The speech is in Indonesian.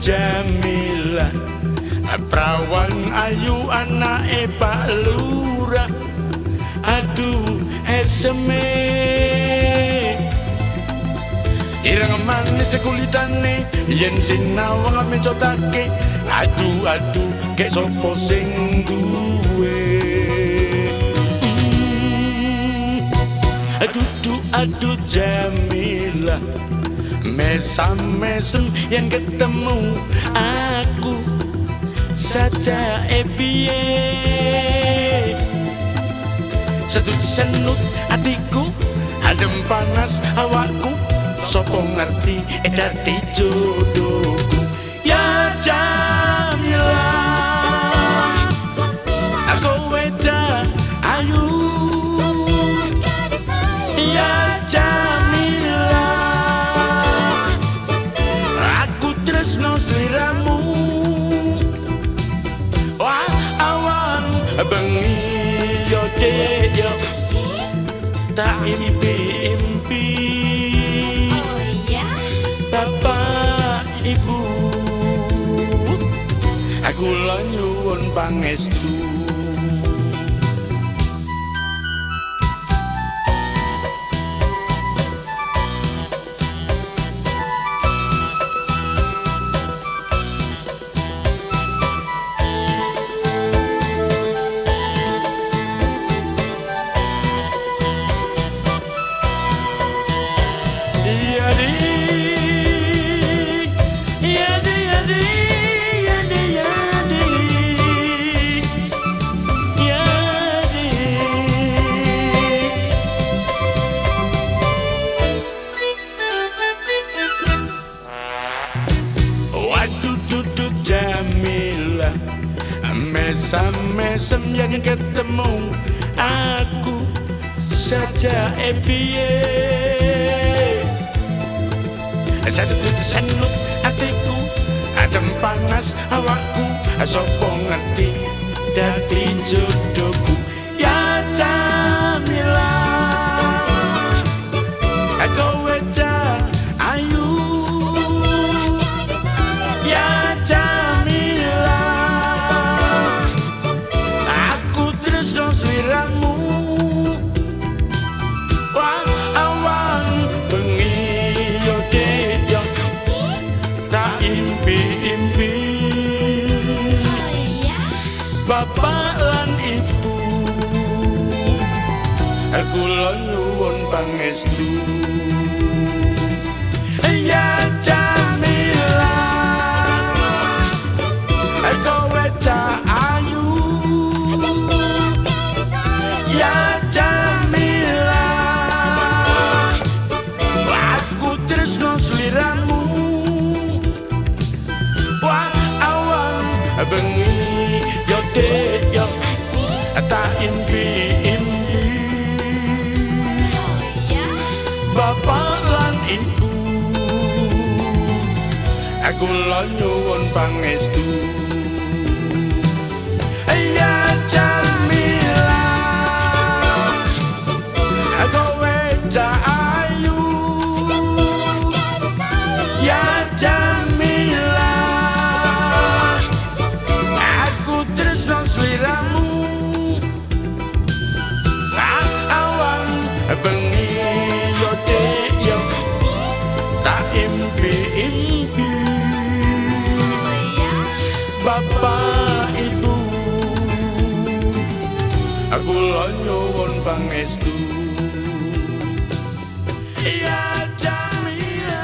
Jamila, Perawan ayu anak Pak Lurah. Aduh heseme Irang manis kulitane Yen sinau ngame cotake. Aduh aduh ke sopo sing duwe. Mm. Aduh aduh Jamila. Mesam mesem yang ketemu aku. Saja ebie Satu senut hatiku adem panas awakku. Sopo ngerti eh dadi jodohku? Ya Jamila sedih yo tak impi impi bapak ibu. Aku lanyuun pangestu. Mesam mesem yang ketemu Aku saja ebie Satu senut hatiku Adem panas awakku Sopo ngerti Dadi jodohku Aku lo nyuwun pangestu. Ya Jamila. Aku weca ayu. Ya Jamila. Aku terus no sliramu Wah awan bengi yo dek yo. Tak impi-impi aku lan nyuwun pangestu. Ayah Aku won pangestu. Ya Jamila